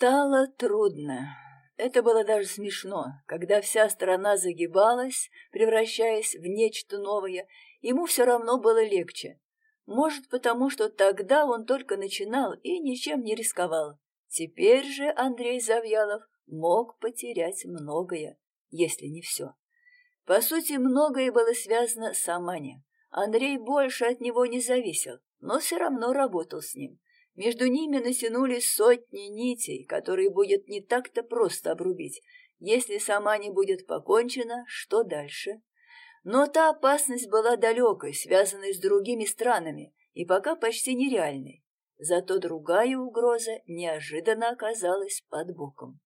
Стало трудно. Это было даже смешно, когда вся страна загибалась, превращаясь в нечто новое, ему все равно было легче. Может, потому что тогда он только начинал и ничем не рисковал. Теперь же Андрей Завьялов мог потерять многое, если не все. По сути, многое было связано с Амани. Андрей больше от него не зависел, но все равно работал с ним. Между ними натянулись сотни нитей, которые будет не так-то просто обрубить. Если сама не будет покончена, что дальше? Но та опасность была далекой, связанной с другими странами, и пока почти нереальной. Зато другая угроза неожиданно оказалась под боком.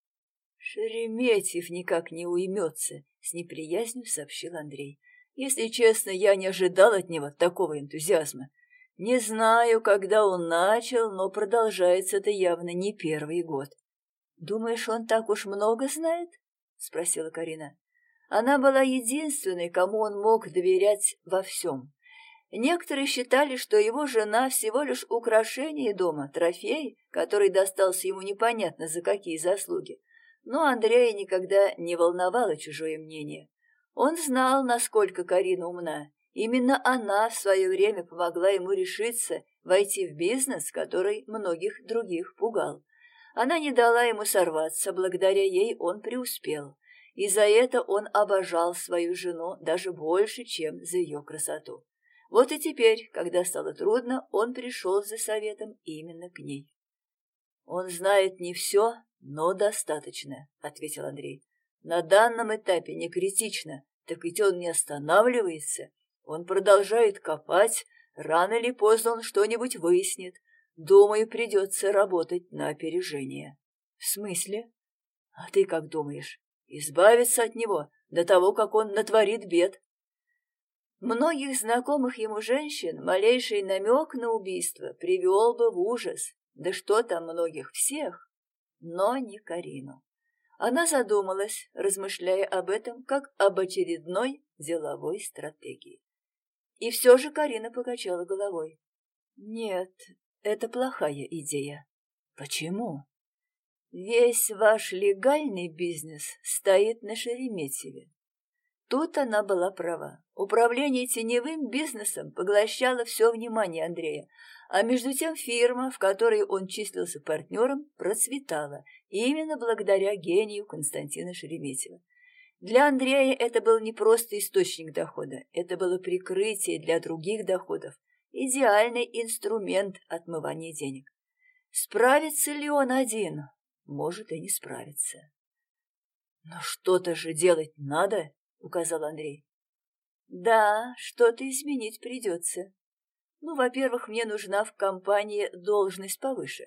«Шереметьев никак не уймется», — с неприязнью сообщил Андрей. «Если честно, я не ожидал от него такого энтузиазма. Не знаю, когда он начал, но продолжается это явно не первый год. Думаешь, он так уж много знает? спросила Карина. Она была единственной, кому он мог доверять во всем. Некоторые считали, что его жена всего лишь украшение дома, трофей, который достался ему непонятно за какие заслуги. Но Андрея никогда не волновало чужое мнение. Он знал, насколько Карина умна, Именно она в свое время помогла ему решиться войти в бизнес, который многих других пугал. Она не дала ему сорваться, благодаря ей он преуспел. И за это он обожал свою жену даже больше, чем за ее красоту. Вот и теперь, когда стало трудно, он пришел за советом именно к ней. «Он знает не все, но достаточно», — ответил Андрей. «На данном этапе не критично, так ведь он не останавливается он продолжает копать, рано или поздно он что-нибудь выяснит. Думаю, придется работать на опережение. В смысле? А ты как думаешь? Избавиться от него до того, как он натворит бед? Многих знакомых ему женщин малейший намек на убийство привел бы в ужас. Да что там многих всех? Но не Карину. Она задумалась, размышляя об этом как об очередной деловой стратегии. И все же Карина покачала головой. Нет, это плохая идея. Почему? Весь ваш легальный бизнес стоит на Шереметьеве. Тут она была права. Управление теневым бизнесом поглощало все внимание Андрея, а между тем фирма, в которой он числился партнером, процветала, именно благодаря гению Константина Шереметьева. Для Андрея это был не просто источник дохода, это было прикрытие для других доходов, идеальный инструмент отмывания денег. Справится ли он один? Может и не справится. Но что-то же делать надо, указал Андрей. Да, что-то изменить придется. Ну, во-первых, мне нужна в компании должность повыше.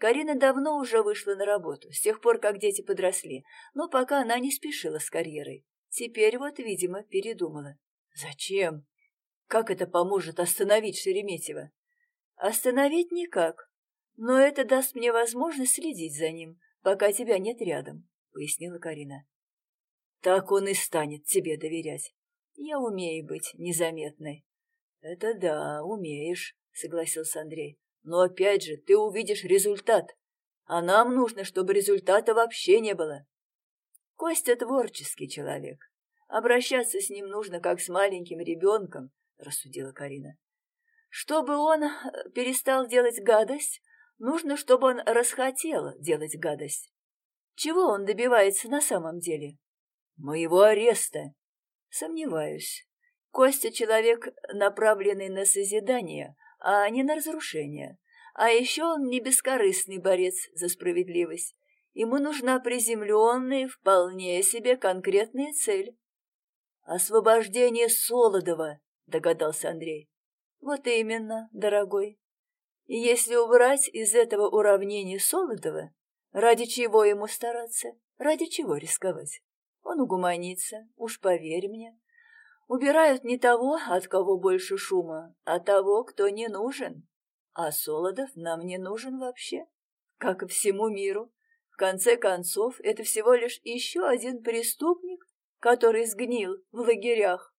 Карина давно уже вышла на работу, с тех пор, как дети подросли, но пока она не спешила с карьерой. Теперь вот, видимо, передумала. Зачем? Как это поможет остановить Шереметьева? Остановить никак, но это даст мне возможность следить за ним, пока тебя нет рядом, — пояснила Карина. Так он и станет тебе доверять. Я умею быть незаметной. Это да, умеешь, — согласился Андрей. Но опять же, ты увидишь результат. А нам нужно, чтобы результата вообще не было. Костя творческий человек. Обращаться с ним нужно, как с маленьким ребенком, рассудила Карина. Чтобы он э, перестал делать гадость, нужно, чтобы он расхотел делать гадость. Чего он добивается на самом деле? Моего ареста. Сомневаюсь. Костя человек, направленный на созидание, а не на разрушение. А еще он не бескорыстный борец за справедливость. Ему нужна приземленная, вполне себе конкретная цель. «Освобождение Солодова», — догадался Андрей. «Вот именно, дорогой. И если убрать из этого уравнения Солодова, ради чего ему стараться, ради чего рисковать? Он угуманится, уж поверь мне. Убирают не того, от кого больше шума, а того, кто не нужен. А Солодов нам не нужен вообще, как и всему миру. В конце концов, это всего лишь еще один преступник, который сгнил в лагерях.